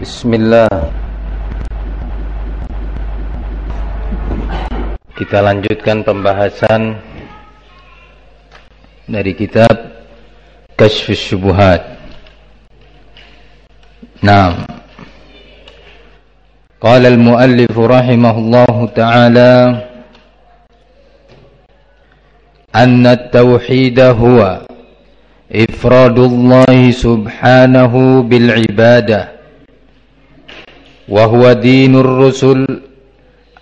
Bismillah. Kita lanjutkan pembahasan Dari kitab Kashfus Syubuhat Naam. Qala al-muallif rahimahullahu ta'ala Anna at-tawhid huwa ifradullah subhanahu bil وهو دين الرسل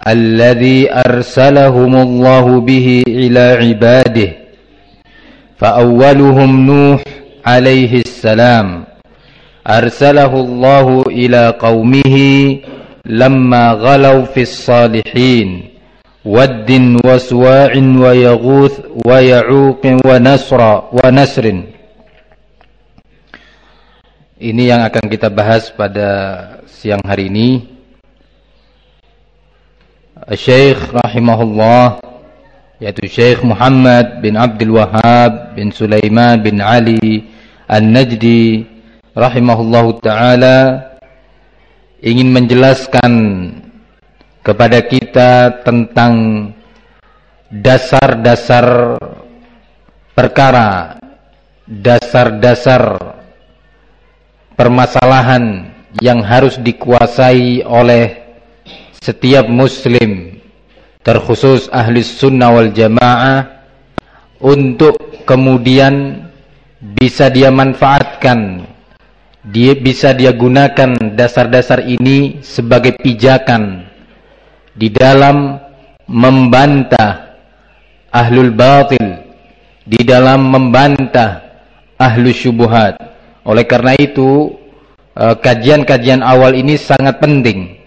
الذي أرسلهم الله به إلى عباده فأولهم نوح عليه السلام. أرسله الله إلى قومه لما غلوا في الصالحين ود وسواع ويغوث ويعوق ونسر ونسر. Ini yang akan kita bahas pada siang hari ini. Syekh rahimahullah yaitu Syekh Muhammad bin Abdul Wahab bin Sulaiman bin Ali An-Najdi rahimahullahu taala ingin menjelaskan kepada kita tentang dasar-dasar perkara dasar-dasar permasalahan yang harus dikuasai oleh setiap muslim terkhusus ahli sunnah wal jamaah untuk kemudian bisa dia manfaatkan dia bisa dia gunakan dasar-dasar ini sebagai pijakan di dalam membantah ahlul batil di dalam membantah ahlu syubuhat oleh karena itu eh, kajian-kajian awal ini sangat penting.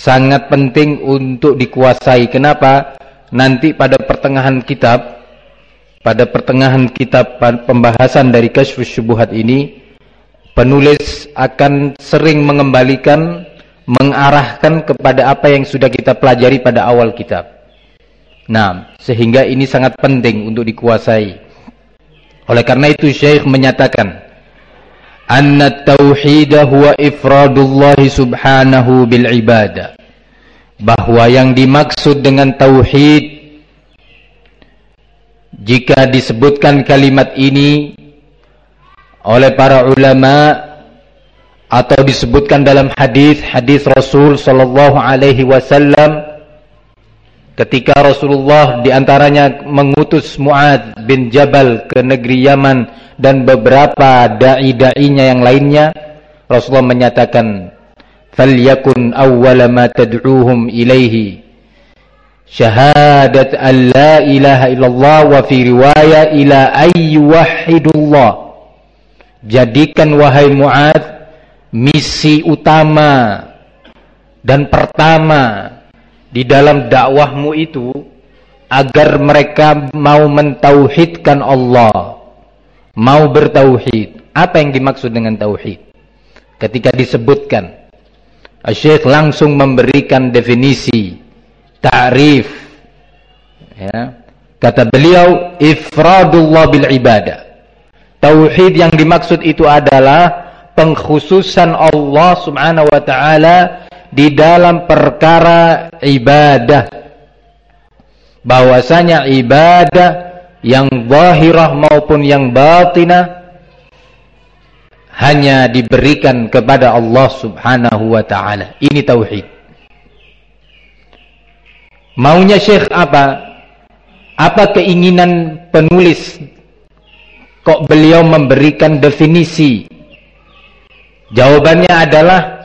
Sangat penting untuk dikuasai. Kenapa? Nanti pada pertengahan kitab pada pertengahan kitab pembahasan dari Kasyfus Syubuhat ini penulis akan sering mengembalikan mengarahkan kepada apa yang sudah kita pelajari pada awal kitab. Nah, sehingga ini sangat penting untuk dikuasai. Oleh karena itu Syekh menyatakan anna tauhid huwa ifradullah subhanahu bil ibadah bahwa yang dimaksud dengan tauhid jika disebutkan kalimat ini oleh para ulama atau disebutkan dalam hadis hadis Rasul sallallahu alaihi wasallam ketika Rasulullah di antaranya mengutus Muad bin Jabal ke negeri Yaman dan beberapa dai-dainya yang lainnya Rasulullah menyatakan falyakun awwala ma tad'uuhum ilaihi syahadat an la ilaha illallah wa fi riwayah ila ayyuhidullah jadikan wahai Muad misi utama dan pertama di dalam dakwahmu itu agar mereka mau mentauhidkan Allah, mau bertauhid. Apa yang dimaksud dengan tauhid? Ketika disebutkan, Syekh langsung memberikan definisi, ta'rif. Ya. Kata beliau, ifradullah bil ibadah. Tauhid yang dimaksud itu adalah pengkhususan Allah Subhanahu wa taala di dalam perkara ibadah bahwasanya ibadah yang zahirah maupun yang batinah hanya diberikan kepada Allah Subhanahu wa taala. Ini tauhid. Maunya Syekh apa? Apa keinginan penulis kok beliau memberikan definisi? Jawabannya adalah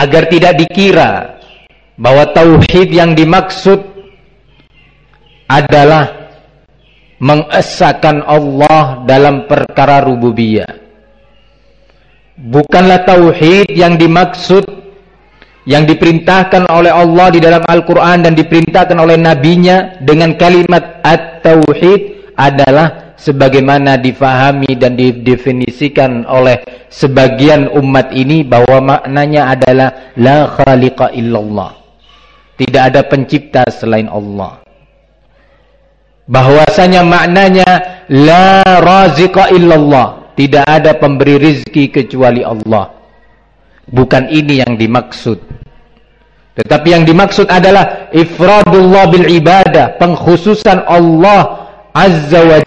agar tidak dikira bahwa tauhid yang dimaksud adalah mengesahkan Allah dalam perkara rububiyah. Bukanlah tauhid yang dimaksud yang diperintahkan oleh Allah di dalam Al-Quran dan diperintahkan oleh nabinya dengan kalimat at-tauhid adalah sebagaimana difahami dan didefinisikan oleh sebagian umat ini bahwa maknanya adalah la khaliqa illallah. Tidak ada pencipta selain Allah. Bahwasanya maknanya la raziqa illallah. Tidak ada pemberi rizki kecuali Allah. Bukan ini yang dimaksud. Tetapi yang dimaksud adalah ifradullah bil ibadah, pengkhususan Allah Azza wa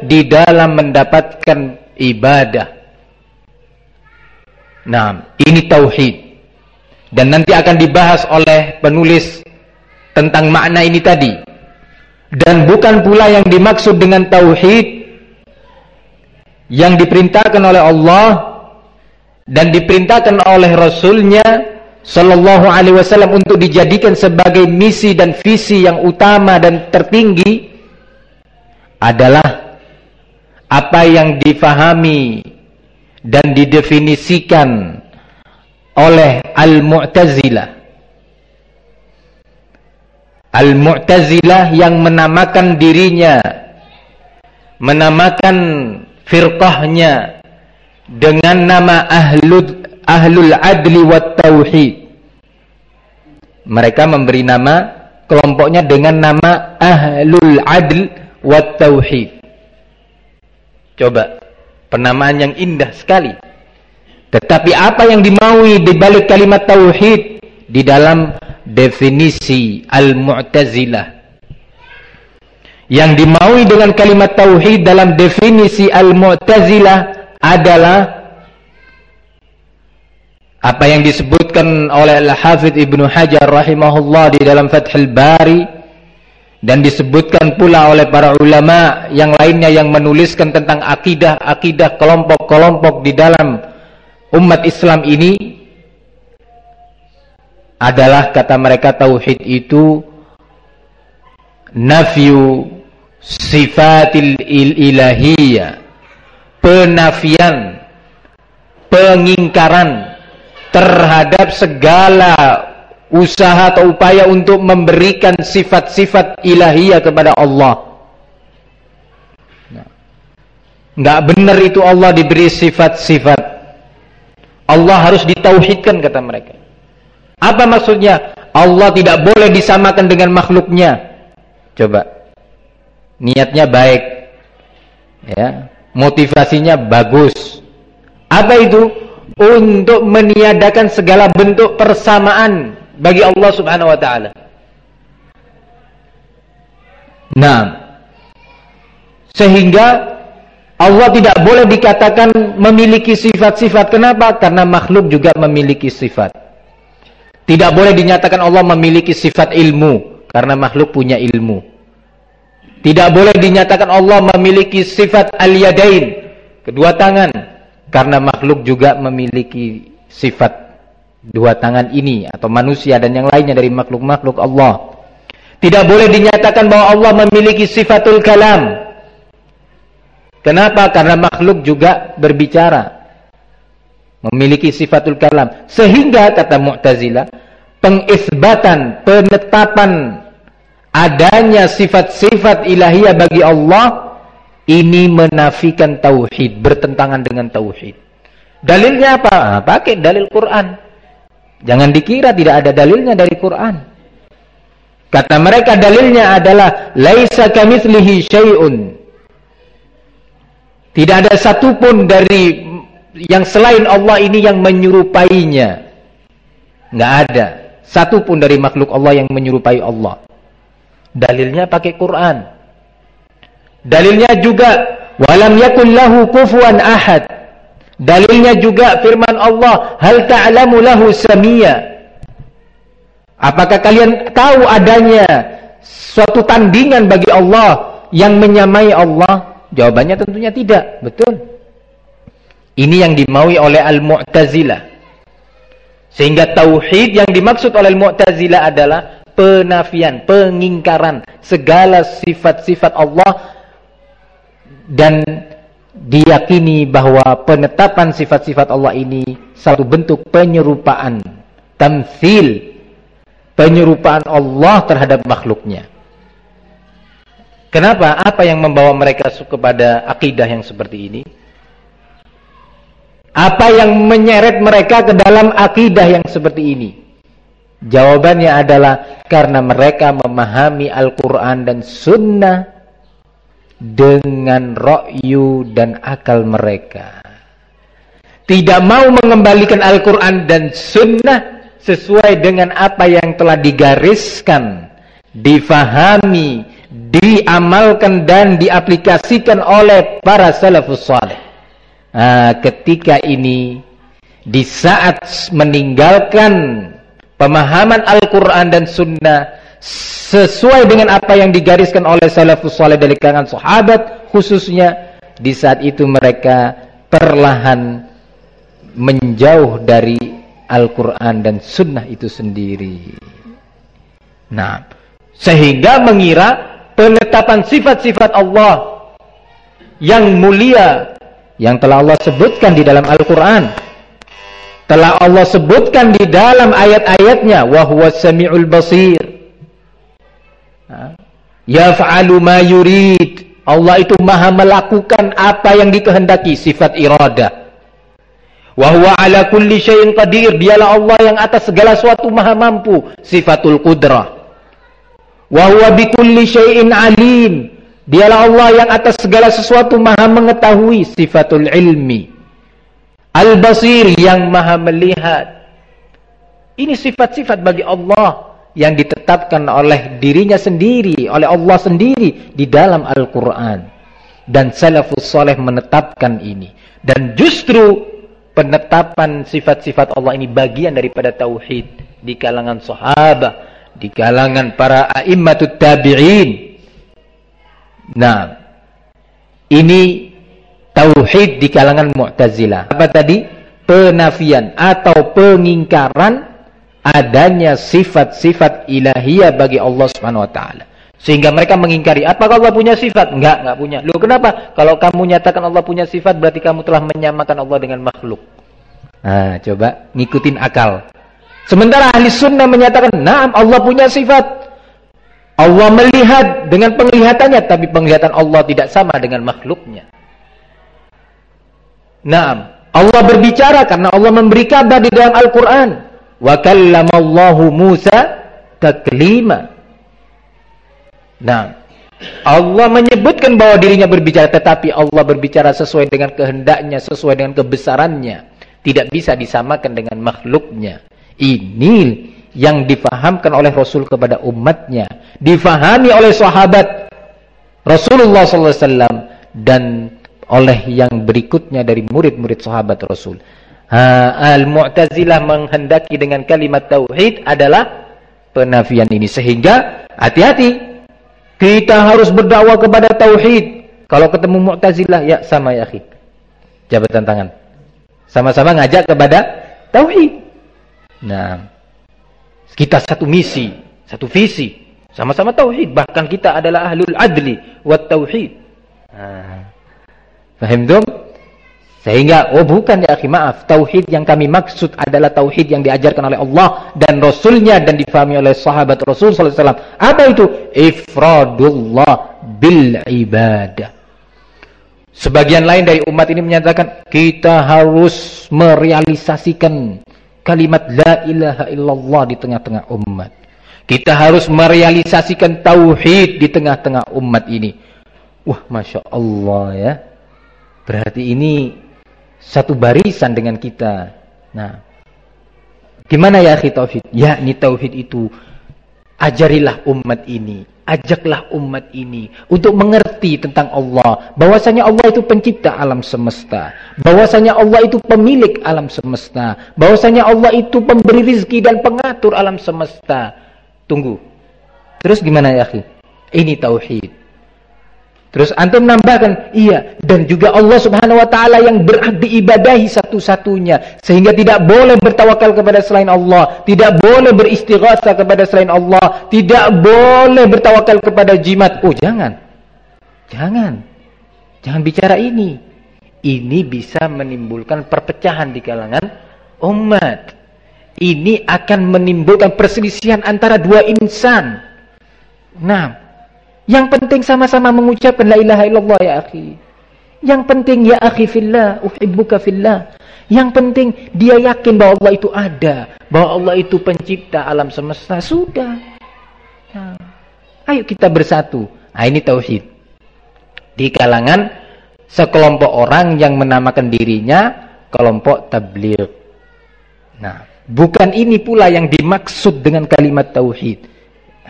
di dalam mendapatkan ibadah. Nah, ini tauhid. Dan nanti akan dibahas oleh penulis tentang makna ini tadi. Dan bukan pula yang dimaksud dengan tauhid yang diperintahkan oleh Allah dan diperintahkan oleh Rasulnya Sallallahu Alaihi Wasallam untuk dijadikan sebagai misi dan visi yang utama dan tertinggi adalah apa yang difahami dan didefinisikan oleh Al-Mu'tazilah. Al-Mu'tazilah yang menamakan dirinya menamakan firqahnya dengan nama Ahlul Ahlul Adli wat Tauhid. Mereka memberi nama kelompoknya dengan nama Ahlul Adl wat Tauhid. Coba penamaan yang indah sekali. Tetapi apa yang dimaui di balik kalimat tauhid di dalam definisi Al-Mu'tazilah? Yang dimaui dengan kalimat tauhid dalam definisi Al-Mu'tazilah adalah apa yang disebutkan oleh Al-Hafidh Ibnu Hajar rahimahullah di dalam Fathul Bari dan disebutkan pula oleh para ulama yang lainnya yang menuliskan tentang akidah-akidah kelompok-kelompok di dalam umat Islam ini adalah kata mereka tauhid itu nafyu sifatil ilahiyah. Penafian pengingkaran terhadap segala usaha atau upaya untuk memberikan sifat-sifat ilahiyah kepada Allah nggak benar itu Allah diberi sifat-sifat Allah harus ditauhidkan kata mereka. Apa maksudnya? Allah tidak boleh disamakan dengan makhluknya. Coba. Niatnya baik. Ya, motivasinya bagus. Apa itu? Untuk meniadakan segala bentuk persamaan bagi Allah Subhanahu wa taala. Nah, sehingga Allah tidak boleh dikatakan memiliki sifat-sifat. Kenapa? Karena makhluk juga memiliki sifat. Tidak boleh dinyatakan Allah memiliki sifat ilmu. Karena makhluk punya ilmu. Tidak boleh dinyatakan Allah memiliki sifat al-yadain. Kedua tangan. Karena makhluk juga memiliki sifat dua tangan ini. Atau manusia dan yang lainnya dari makhluk-makhluk Allah. Tidak boleh dinyatakan bahwa Allah memiliki sifatul kalam Kenapa? Karena makhluk juga berbicara. Memiliki sifatul kalam. Sehingga kata Mu'tazilah, pengisbatan, penetapan adanya sifat-sifat ilahiyah bagi Allah ini menafikan tauhid, bertentangan dengan tauhid. Dalilnya apa? Nah, pakai dalil Quran. Jangan dikira tidak ada dalilnya dari Quran. Kata mereka dalilnya adalah laisa kamitslihi syai'un tidak ada satupun dari yang selain Allah ini yang menyerupainya. Nggak ada. Satupun dari makhluk Allah yang menyerupai Allah. Dalilnya pakai Quran. Dalilnya juga walam yakul lahu kufuwan ahad. Dalilnya juga firman Allah, hal ta'lamu lahu samia. Apakah kalian tahu adanya suatu tandingan bagi Allah yang menyamai Allah? Jawabannya tentunya tidak, betul. Ini yang dimaui oleh Al-Mu'tazilah. Sehingga tauhid yang dimaksud oleh Al-Mu'tazilah adalah penafian, pengingkaran segala sifat-sifat Allah dan diyakini bahwa penetapan sifat-sifat Allah ini satu bentuk penyerupaan, tamthil, penyerupaan Allah terhadap makhluknya. Kenapa? Apa yang membawa mereka kepada akidah yang seperti ini? Apa yang menyeret mereka ke dalam akidah yang seperti ini? Jawabannya adalah karena mereka memahami Al-Quran dan Sunnah dengan ro'yu dan akal mereka. tidak mau mengembalikan Al-Quran dan Sunnah sesuai dengan apa yang telah digariskan, difahami, diamalkan dan diaplikasikan oleh para salafus salih. Nah, ketika ini di saat meninggalkan pemahaman Al-Quran dan Sunnah sesuai dengan apa yang digariskan oleh salafus salih dari kalangan sahabat khususnya di saat itu mereka perlahan menjauh dari Al-Quran dan Sunnah itu sendiri. Nah, sehingga mengira penetapan sifat-sifat Allah yang mulia yang telah Allah sebutkan di dalam Al-Quran telah Allah sebutkan di dalam ayat-ayatnya wa samiul basir yaf'alu ma yurid. Allah itu maha melakukan apa yang dikehendaki sifat iradah wa huwa ala kulli syai'in qadir. Dialah Allah yang atas segala sesuatu maha mampu sifatul qudrah. Wa huwa bikulli syai'in alim. Dialah Allah yang atas segala sesuatu maha mengetahui sifatul ilmi. Al-basir yang maha melihat. Ini sifat-sifat bagi Allah yang ditetapkan oleh dirinya sendiri, oleh Allah sendiri di dalam Al-Quran. Dan salafus soleh menetapkan ini. Dan justru penetapan sifat-sifat Allah ini bagian daripada tauhid di kalangan sahabat, di kalangan para a'immatut tabi'in. Nah, ini tauhid di kalangan Mu'tazilah. Apa tadi? Penafian atau pengingkaran adanya sifat-sifat ilahiyah bagi Allah Subhanahu wa taala. Sehingga mereka mengingkari, apakah Allah punya sifat? Enggak, enggak punya. Loh kenapa? Kalau kamu nyatakan Allah punya sifat, berarti kamu telah menyamakan Allah dengan makhluk. Nah, coba ngikutin akal. Sementara ahli sunnah menyatakan, nah Allah punya sifat. Allah melihat dengan penglihatannya, tapi penglihatan Allah tidak sama dengan makhluknya. Nah, Allah berbicara karena Allah memberi kabar di dalam Al-Quran. Wa kallamallahu Musa taklima. Nah, Allah menyebutkan bahwa dirinya berbicara tetapi Allah berbicara sesuai dengan kehendaknya, sesuai dengan kebesarannya. Tidak bisa disamakan dengan makhluknya. Ini yang difahamkan oleh Rasul kepada umatnya, difahami oleh sahabat Rasulullah SAW dan oleh yang berikutnya dari murid-murid sahabat Rasul. Al-Mu'tazilah menghendaki dengan kalimat tauhid adalah penafian ini. Sehingga hati-hati. Kita harus berdakwah kepada tauhid. Kalau ketemu Mu'tazilah, ya sama ya akhi. Jabatan tangan. Sama-sama ngajak kepada tauhid. Nah, kita satu misi, satu visi. Sama-sama tauhid. Bahkan kita adalah ahlul adli wa tauhid. Nah, faham dong? Sehingga, oh bukan ya akhi, maaf. Tauhid yang kami maksud adalah tauhid yang diajarkan oleh Allah dan Rasulnya dan difahami oleh sahabat Rasul SAW. Apa itu? Ifradullah bil ibadah. Sebagian lain dari umat ini menyatakan, kita harus merealisasikan kalimat la ilaha illallah di tengah-tengah umat. Kita harus merealisasikan tauhid di tengah-tengah umat ini. Wah, Masya Allah ya. Berarti ini satu barisan dengan kita. Nah, gimana ya akhi tauhid? Ya, ini tauhid itu ajarilah umat ini, ajaklah umat ini untuk mengerti tentang Allah, bahwasanya Allah itu pencipta alam semesta, bahwasanya Allah itu pemilik alam semesta, bahwasanya Allah itu pemberi rizki dan pengatur alam semesta. Tunggu. Terus gimana ya akhi? Ini tauhid. Terus antum nambahkan, iya, dan juga Allah Subhanahu wa taala yang berhak diibadahi satu-satunya sehingga tidak boleh bertawakal kepada selain Allah, tidak boleh beristighatsah kepada selain Allah, tidak boleh bertawakal kepada jimat. Oh, jangan. Jangan. Jangan bicara ini. Ini bisa menimbulkan perpecahan di kalangan umat. Ini akan menimbulkan perselisihan antara dua insan. Nah, yang penting sama-sama mengucapkan la ilaha illallah ya akhi. Yang penting ya akhi fillah, uhibbuka fillah. Yang penting dia yakin bahwa Allah itu ada, bahwa Allah itu pencipta alam semesta. Sudah. Nah, ayo kita bersatu. Nah, ini tauhid. Di kalangan sekelompok orang yang menamakan dirinya kelompok tabligh. Nah, bukan ini pula yang dimaksud dengan kalimat tauhid.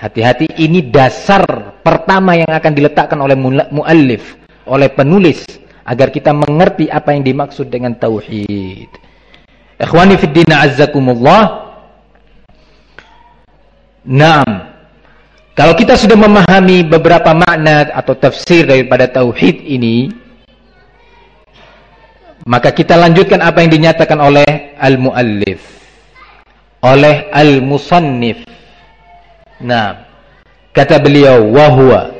Hati-hati ini dasar pertama yang akan diletakkan oleh muallif, oleh penulis agar kita mengerti apa yang dimaksud dengan tauhid. Ikhwani fid din azzakumullah. Naam. Kalau kita sudah memahami beberapa makna atau tafsir daripada tauhid ini, maka kita lanjutkan apa yang dinyatakan oleh al-muallif, oleh al-musannif Nah, kata beliau wahwa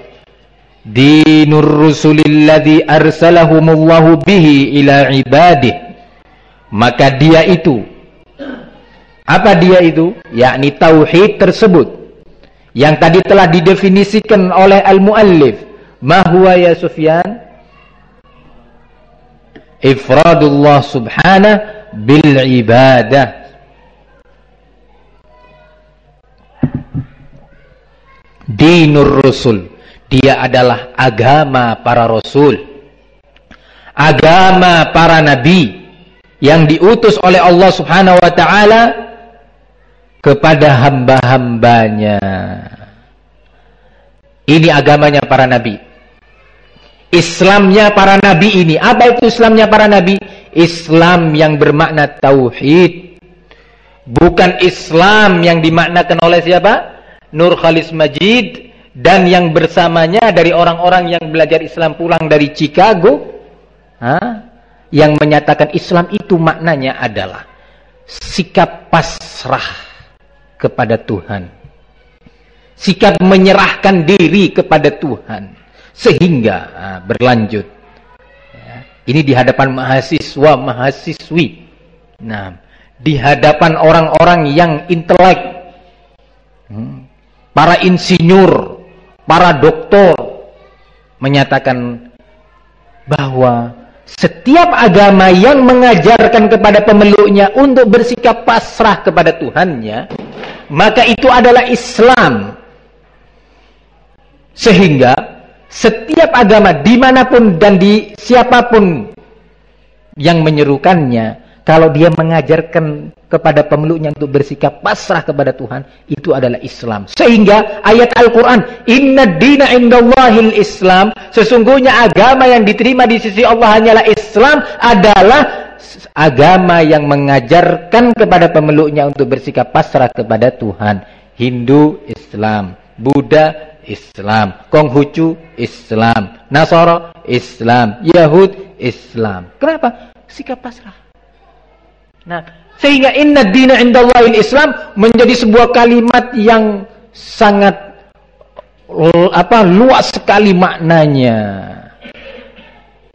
dinur rusulilladzi arsalahumullahu bihi ila ibadih. Maka dia itu apa dia itu? Yakni tauhid tersebut yang tadi telah didefinisikan oleh al-muallif. Ma huwa ya Sufyan? Ifradullah subhanahu bil ibadah dinur rusul. Dia adalah agama para rasul. Agama para nabi yang diutus oleh Allah Subhanahu wa taala kepada hamba-hambanya. Ini agamanya para nabi. Islamnya para nabi ini. Apa itu Islamnya para nabi? Islam yang bermakna tauhid. Bukan Islam yang dimaknakan oleh siapa Nur Khalis Majid dan yang bersamanya dari orang-orang yang belajar Islam pulang dari Chicago ha? yang menyatakan Islam itu maknanya adalah sikap pasrah kepada Tuhan sikap menyerahkan diri kepada Tuhan sehingga ha, berlanjut ya. ini di hadapan mahasiswa mahasiswi nah di hadapan orang-orang yang intelek hmm para insinyur, para doktor menyatakan bahwa setiap agama yang mengajarkan kepada pemeluknya untuk bersikap pasrah kepada Tuhannya, maka itu adalah Islam. Sehingga setiap agama di mana pun dan di siapa pun yang menyerukannya kalau dia mengajarkan kepada pemeluknya untuk bersikap pasrah kepada Tuhan, itu adalah Islam. Sehingga ayat Al-Quran, Inna dina indallahil Islam, sesungguhnya agama yang diterima di sisi Allah hanyalah Islam, adalah agama yang mengajarkan kepada pemeluknya untuk bersikap pasrah kepada Tuhan. Hindu, Islam. Buddha, Islam. Konghucu, Islam. Nasara, Islam. Yahud, Islam. Kenapa? Sikap pasrah. Nah, sehingga inna dina indallahil Islam menjadi sebuah kalimat yang sangat apa luas sekali maknanya.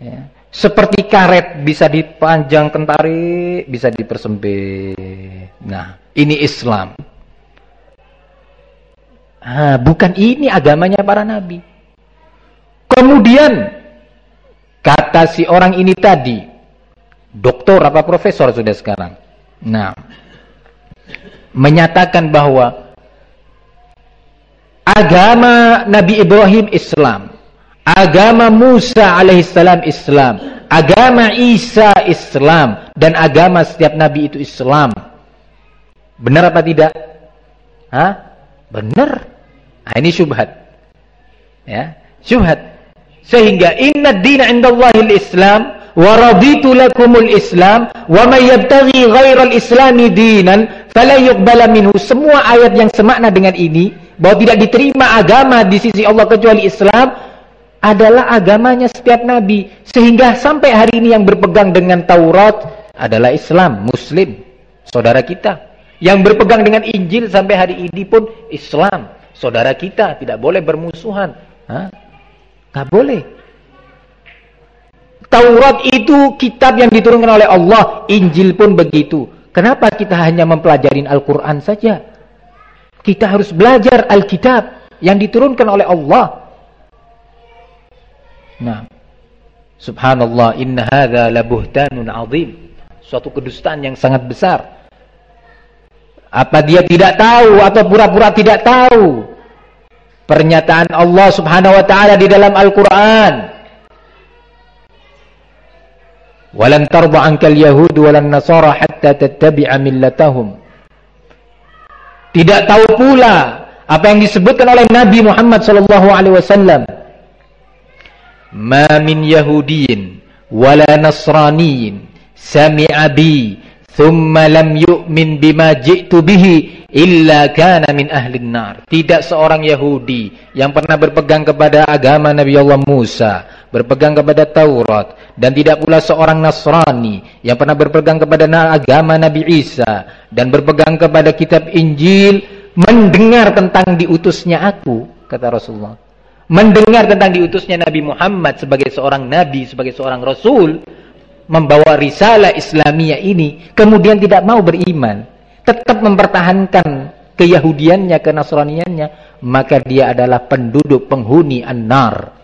Ya. Seperti karet bisa dipanjangkan tarik, bisa dipersempit. Nah, ini Islam. Ah, bukan ini agamanya para nabi. Kemudian kata si orang ini tadi, doktor apa profesor sudah sekarang. Nah, menyatakan bahwa agama Nabi Ibrahim Islam, agama Musa alaihissalam Islam, agama Isa Islam, dan agama setiap Nabi itu Islam. Benar apa tidak? Hah? Benar. Nah, ini syubhat. Ya, syubhat. Sehingga inna dina indallahil Islam wa raditu lakumul Islam wa may yabtaghi ghairal islami dinan fala yuqbala minhu semua ayat yang semakna dengan ini bahwa tidak diterima agama di sisi Allah kecuali Islam adalah agamanya setiap nabi. Sehingga sampai hari ini yang berpegang dengan Taurat adalah Islam muslim saudara kita. Yang berpegang dengan Injil sampai hari ini pun Islam saudara kita. Tidak boleh bermusuhan. Hah? Boleh Taurat itu kitab yang diturunkan oleh Allah, Injil pun begitu. Kenapa kita hanya mempelajari Al-Quran saja? Kita harus belajar Alkitab yang diturunkan oleh Allah. Nah, subhanallah, inna hadha labuhtanun azim. Suatu kedustaan yang sangat besar. Apa dia tidak tahu atau pura-pura tidak tahu? Pernyataan Allah subhanahu wa ta'ala di dalam Al-Quran Walan tarda ankal yahud walan nasara hatta tattabi'a millatahum. Tidak tahu pula apa yang disebutkan oleh Nabi Muhammad sallallahu alaihi wasallam. Ma min yahudiyin wala nasraniyin sami'a bi thumma lam yu'min bima ji'tu bihi illa kana min ahli nar. Tidak seorang Yahudi yang pernah berpegang kepada agama Nabi Allah Musa berpegang kepada Taurat. Dan tidak pula seorang Nasrani yang pernah berpegang kepada agama Nabi Isa dan berpegang kepada kitab Injil mendengar tentang diutusnya aku kata Rasulullah. Mendengar tentang diutusnya Nabi Muhammad sebagai seorang nabi sebagai seorang rasul membawa risalah Islamiyah ini kemudian tidak mau beriman tetap mempertahankan keyahudiannya kenasraniannya maka dia adalah penduduk penghuni an-nar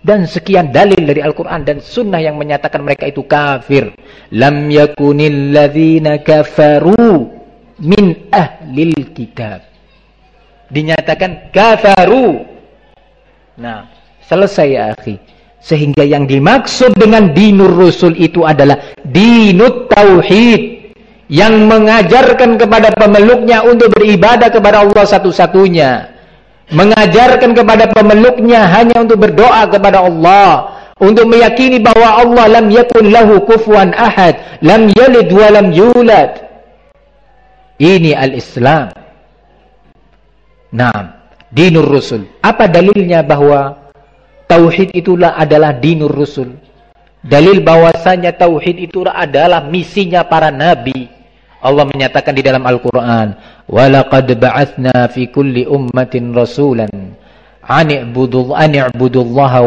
dan sekian dalil dari Al-Quran dan Sunnah yang menyatakan mereka itu kafir. Lam yakunil ladhina kafaru min ahlil kitab. Dinyatakan kafaru. Nah, selesai ya akhi. Sehingga yang dimaksud dengan dinur rusul itu adalah dinut tauhid. Yang mengajarkan kepada pemeluknya untuk beribadah kepada Allah satu-satunya mengajarkan kepada pemeluknya hanya untuk berdoa kepada Allah untuk meyakini bahwa Allah lam yakun lahu kufuwan ahad lam yalid wa lam yulad. Ini al-Islam. Nah dinur rusul. Apa dalilnya bahwa tauhid itulah adalah dinur rusul? Dalil bahwasanya tauhid itu adalah misinya para nabi. Allah menyatakan di dalam Al-Quran walaqad ba'athna fi kulli ummatin rasulan an i'budul an i'budullaha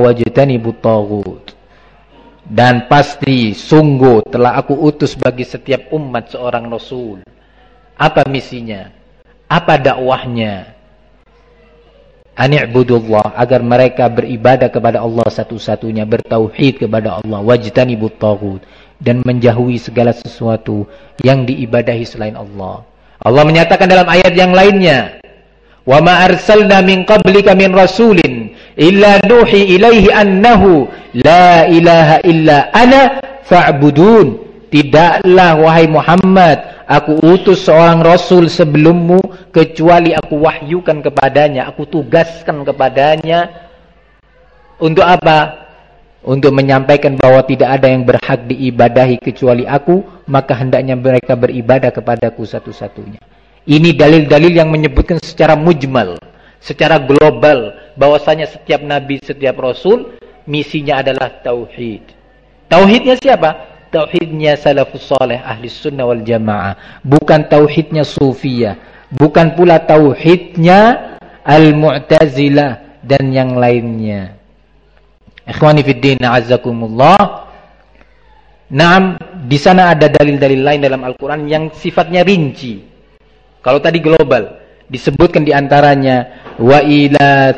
dan pasti sungguh telah aku utus bagi setiap umat seorang rasul. Apa misinya? Apa dakwahnya? Ani'budullah agar mereka beribadah kepada Allah satu-satunya bertauhid kepada Allah wajtanibut taghut dan menjauhi segala sesuatu yang diibadahi selain Allah. Allah menyatakan dalam ayat yang lainnya, "Wa ma arsalna min qablika min rasulin illa nuhi ilaihi annahu la ilaha illa ana fa'budun." Tidaklah wahai Muhammad, aku utus seorang rasul sebelummu kecuali aku wahyukan kepadanya, aku tugaskan kepadanya untuk apa? untuk menyampaikan bahwa tidak ada yang berhak diibadahi kecuali aku, maka hendaknya mereka beribadah kepadaku satu-satunya. Ini dalil-dalil yang menyebutkan secara mujmal, secara global, bahwasanya setiap nabi, setiap rasul, misinya adalah tauhid. Tauhidnya siapa? Tauhidnya salafus saleh ahli sunnah wal jamaah. Bukan tauhidnya sufiyah. Bukan pula tauhidnya al-mu'tazilah dan yang lainnya. Ikhwani azakumullah. Naam, di sana ada dalil-dalil lain dalam Al-Qur'an yang sifatnya rinci. Kalau tadi global, disebutkan di antaranya wa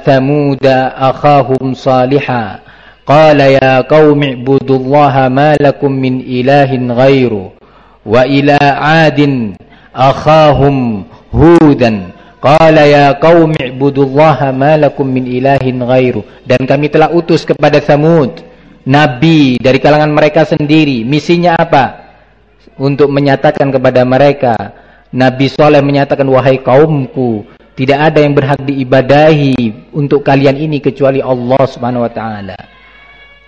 thamuda akhahum salihah qala ya qaumi ibudullaha ma lakum min ilahin ghairu wa adin akhahum hudan Qala ya qaumi ibudullaha ma lakum min ilahin ghairu. Dan kami telah utus kepada Samud nabi dari kalangan mereka sendiri. Misinya apa? Untuk menyatakan kepada mereka, Nabi Soleh menyatakan wahai kaumku, tidak ada yang berhak diibadahi untuk kalian ini kecuali Allah Subhanahu wa taala.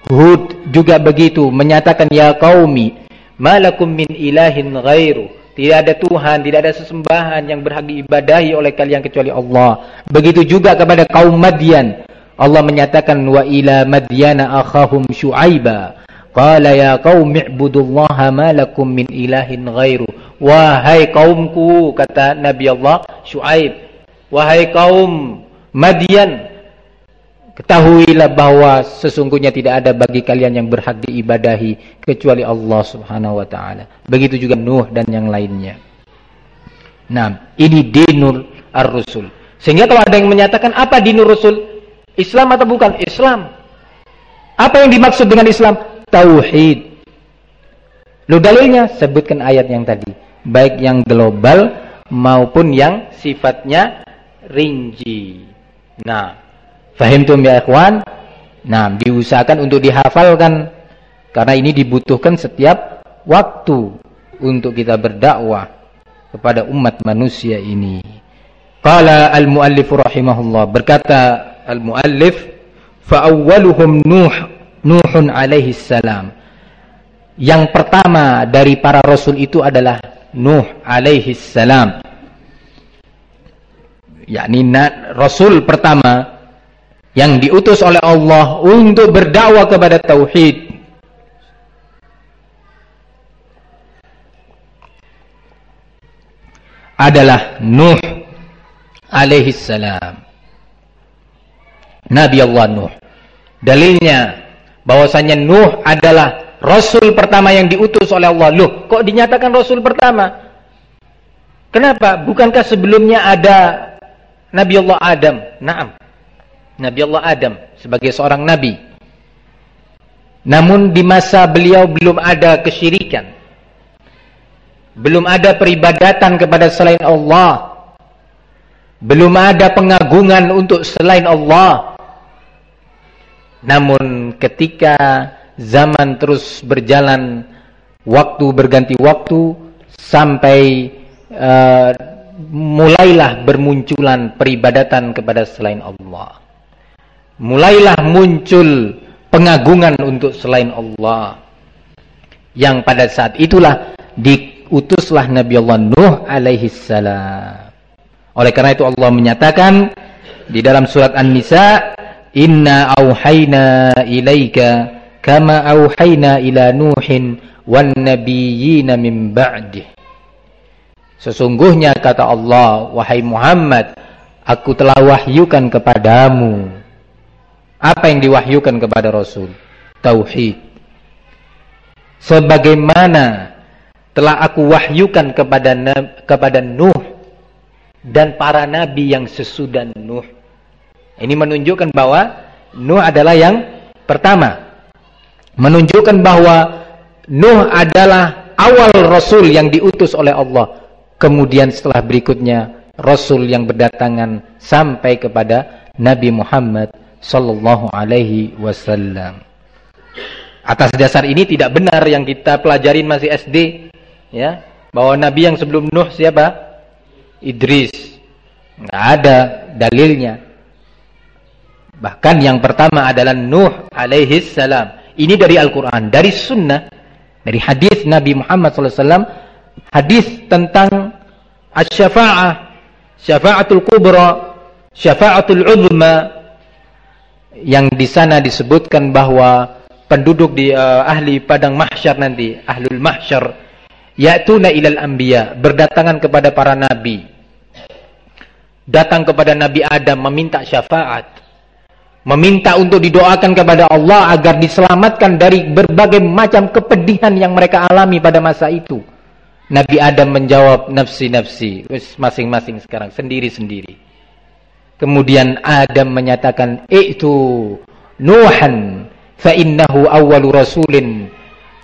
Hud juga begitu menyatakan ya qaumi malakum min ilahin ghairu tidak ada Tuhan, tidak ada sesembahan yang berhak diibadahi oleh kalian kecuali Allah. Begitu juga kepada kaum Madian. Allah menyatakan wa ila madyana akhahum syu'aiba. Qala ya qaumi ibudullaha ma lakum min ilahin ghairu. Wahai kaumku kata Nabi Allah Syuaib. Wahai kaum Madian, Ketahuilah bahwa sesungguhnya tidak ada bagi kalian yang berhak diibadahi kecuali Allah Subhanahu wa taala. Begitu juga Nuh dan yang lainnya. Nah, ini dinul ar-rusul. Sehingga kalau ada yang menyatakan apa dinul rusul? Islam atau bukan? Islam. Apa yang dimaksud dengan Islam? Tauhid. Lu dalilnya sebutkan ayat yang tadi, baik yang global maupun yang sifatnya rinci. Nah, Fahimtum ya ikhwan? Nah, diusahakan untuk dihafalkan Karena ini dibutuhkan setiap waktu untuk kita berdakwah kepada umat manusia ini. Qala al-muallif rahimahullah berkata al-muallif fa awwaluhum Nuh Nuhun alaihi salam. Yang pertama dari para rasul itu adalah Nuh alaihi salam. Yakni rasul pertama yang diutus oleh Allah untuk berdakwah kepada tauhid adalah Nuh alaihi salam. Nabi Allah Nuh. Dalilnya bahwasanya Nuh adalah rasul pertama yang diutus oleh Allah. Loh, kok dinyatakan rasul pertama? Kenapa? Bukankah sebelumnya ada Nabi Allah Adam? Naam. Nabi Allah Adam sebagai seorang nabi. Namun di masa beliau belum ada kesyirikan. Belum ada peribadatan kepada selain Allah. Belum ada pengagungan untuk selain Allah. Namun ketika zaman terus berjalan, waktu berganti waktu, sampai uh, mulailah bermunculan peribadatan kepada selain Allah. Mulailah muncul pengagungan untuk selain Allah. Yang pada saat itulah di utuslah Nabi Allah Nuh alaihi salam. Oleh karena itu Allah menyatakan di dalam surat An-Nisa, "Inna auhayna ilaika kama auhayna ila Nuhin wan nabiyyina min ba'dih." Sesungguhnya kata Allah, wahai Muhammad, aku telah wahyukan kepadamu. Apa yang diwahyukan kepada Rasul? Tauhid. Sebagaimana telah aku wahyukan kepada kepada Nuh dan para nabi yang sesudah Nuh. Ini menunjukkan bahwa Nuh adalah yang pertama. Menunjukkan bahwa Nuh adalah awal rasul yang diutus oleh Allah. Kemudian setelah berikutnya rasul yang berdatangan sampai kepada Nabi Muhammad sallallahu alaihi wasallam. Atas dasar ini tidak benar yang kita pelajarin masih SD ya bahwa nabi yang sebelum Nuh siapa? Idris. Enggak ada dalilnya. Bahkan yang pertama adalah Nuh alaihi salam. Ini dari Al-Qur'an, dari sunnah, dari hadis Nabi Muhammad SAW, hadis tentang asy-syafa'ah, syafa'atul kubra, syafa'atul uzma yang di sana disebutkan bahwa penduduk di uh, ahli padang mahsyar nanti, ahlul mahsyar ya'tuna ilal anbiya berdatangan kepada para nabi datang kepada Nabi Adam meminta syafaat meminta untuk didoakan kepada Allah agar diselamatkan dari berbagai macam kepedihan yang mereka alami pada masa itu. Nabi Adam menjawab nafsi-nafsi masing-masing sekarang sendiri-sendiri. Kemudian Adam menyatakan itu Nuhan fa innahu awwalu rasulin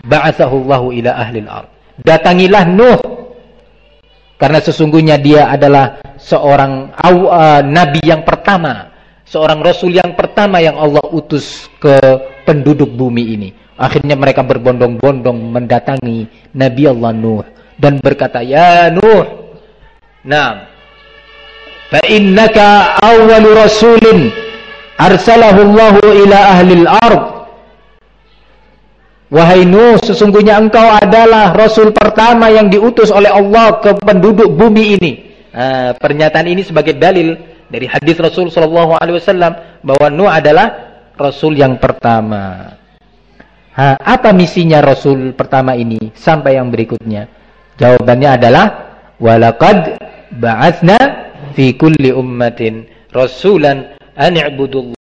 ba'athahu Allahu ila ahli al-ard datangilah Nuh karena sesungguhnya dia adalah seorang uh, nabi yang pertama seorang rasul yang pertama yang Allah utus ke penduduk bumi ini. Akhirnya mereka berbondong-bondong mendatangi Nabi Allah Nuh dan berkata ya Nuh nah fa innaka awwalu rasulin arsalahu Allah ila ahli al-ard Wahai Nuh, sesungguhnya engkau adalah Rasul pertama yang diutus oleh Allah ke penduduk bumi ini. Nah, pernyataan ini sebagai dalil dari hadis Rasul Shallallahu Alaihi Wasallam bahwa Nuh adalah Rasul yang pertama. Ha, apa misinya Rasul pertama ini sampai yang berikutnya? Jawabannya adalah walaqad ba'atsna fi kulli ummatin rasulan an